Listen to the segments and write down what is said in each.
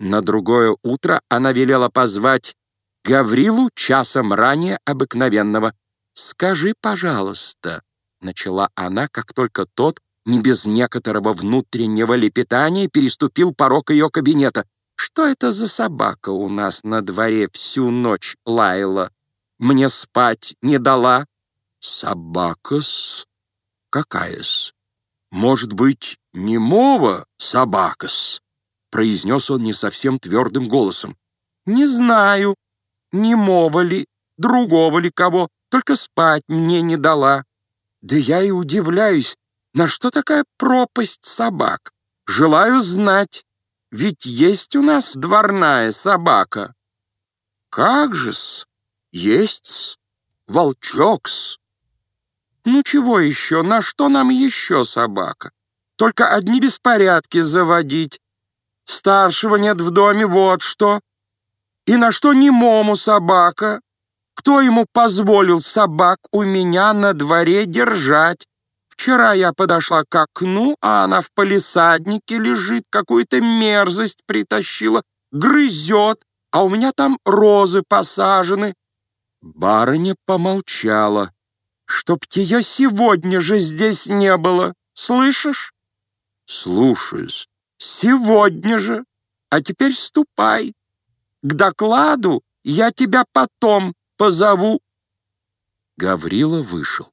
На другое утро она велела позвать Гаврилу часом ранее обыкновенного. «Скажи, пожалуйста», — начала она, как только тот, не без некоторого внутреннего лепетания, переступил порог ее кабинета. «Что это за собака у нас на дворе всю ночь лаяла? Мне спать не дала?» «Собака-с? Какая-с? Может быть, немого собака-с?» Произнес он не совсем твердым голосом. «Не знаю, немого ли, другого ли кого, только спать мне не дала. Да я и удивляюсь, на что такая пропасть собак? Желаю знать, ведь есть у нас дворная собака». «Как же-с? Есть-с, волчок-с». «Ну чего еще? На что нам еще собака? Только одни беспорядки заводить. Старшего нет в доме, вот что. И на что немому собака? Кто ему позволил собак у меня на дворе держать? Вчера я подошла к окну, а она в палисаднике лежит, какую-то мерзость притащила, грызет, а у меня там розы посажены. Барыня помолчала. Чтоб ее сегодня же здесь не было, слышишь? Слушаюсь. Сегодня же. А теперь ступай. К докладу я тебя потом позову. Гаврила вышел.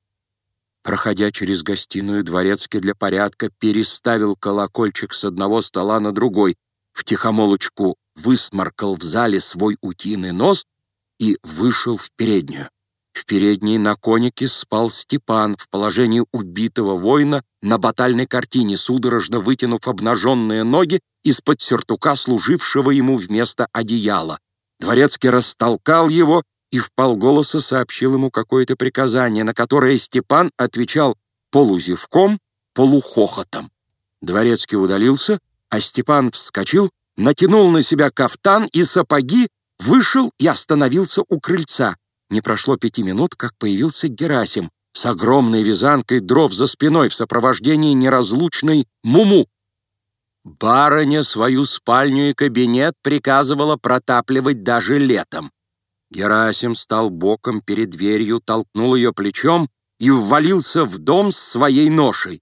Проходя через гостиную, Дворецкий для порядка переставил колокольчик с одного стола на другой, втихомолочку высморкал в зале свой утиный нос и вышел в переднюю. В передней на конике спал Степан в положении убитого воина на батальной картине, судорожно вытянув обнаженные ноги из-под сюртука, служившего ему вместо одеяла. Дворецкий растолкал его и в полголоса сообщил ему какое-то приказание, на которое Степан отвечал полузевком, полухохотом. Дворецкий удалился, а Степан вскочил, натянул на себя кафтан и сапоги, вышел и остановился у крыльца. Не прошло пяти минут, как появился Герасим с огромной вязанкой дров за спиной в сопровождении неразлучной Муму. Барыня свою спальню и кабинет приказывала протапливать даже летом. Герасим стал боком перед дверью, толкнул ее плечом и ввалился в дом с своей ношей.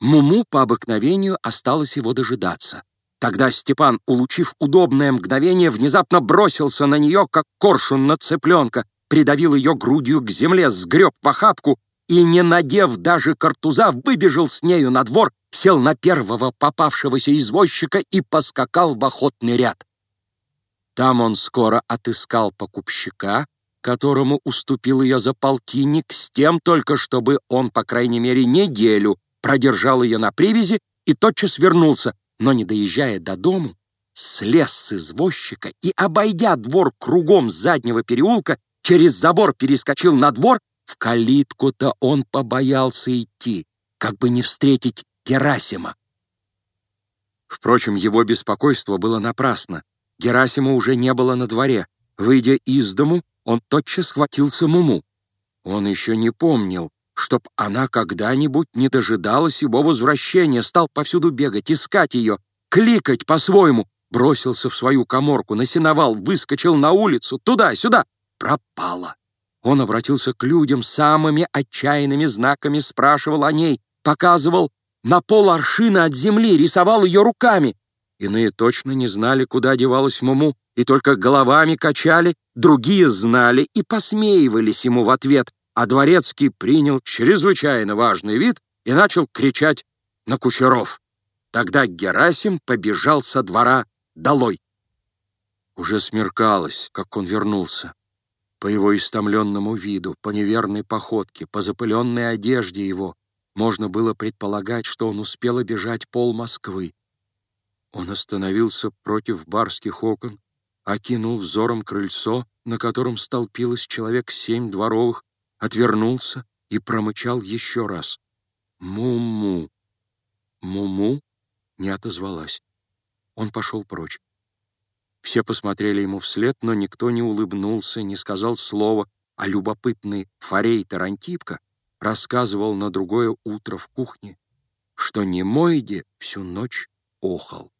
Муму по обыкновению осталось его дожидаться. Тогда Степан, улучив удобное мгновение, внезапно бросился на нее, как коршун на цыпленка, придавил ее грудью к земле, сгреб в охапку и, не надев даже картуза, выбежал с нею на двор, сел на первого попавшегося извозчика и поскакал в охотный ряд. Там он скоро отыскал покупщика, которому уступил ее за полтинник, с тем только, чтобы он, по крайней мере, неделю продержал ее на привязи и тотчас вернулся, но, не доезжая до дому, слез с извозчика и, обойдя двор кругом заднего переулка, через забор перескочил на двор, в калитку-то он побоялся идти, как бы не встретить Герасима. Впрочем, его беспокойство было напрасно. Герасима уже не было на дворе. Выйдя из дому, он тотчас схватился Муму. Он еще не помнил, чтоб она когда-нибудь не дожидалась его возвращения, стал повсюду бегать, искать ее, кликать по-своему, бросился в свою коморку, насиновал, выскочил на улицу, туда-сюда, пропала. Он обратился к людям самыми отчаянными знаками, спрашивал о ней, показывал на пол аршина от земли, рисовал ее руками. Иные точно не знали, куда девалась Муму, и только головами качали, другие знали и посмеивались ему в ответ, а Дворецкий принял чрезвычайно важный вид и начал кричать на кучеров. Тогда Герасим побежал со двора долой. Уже смеркалось, как он вернулся. По его истомленному виду, по неверной походке, по запыленной одежде его можно было предполагать, что он успел обежать пол Москвы. Он остановился против барских окон, окинул взором крыльцо, на котором столпилось человек семь дворовых, отвернулся и промычал еще раз. «Му-му!» «Му-му» не отозвалась. Он пошел прочь. Все посмотрели ему вслед, но никто не улыбнулся, не сказал слова, а любопытный форейтер Антипка рассказывал на другое утро в кухне, что Немоиде всю ночь охал.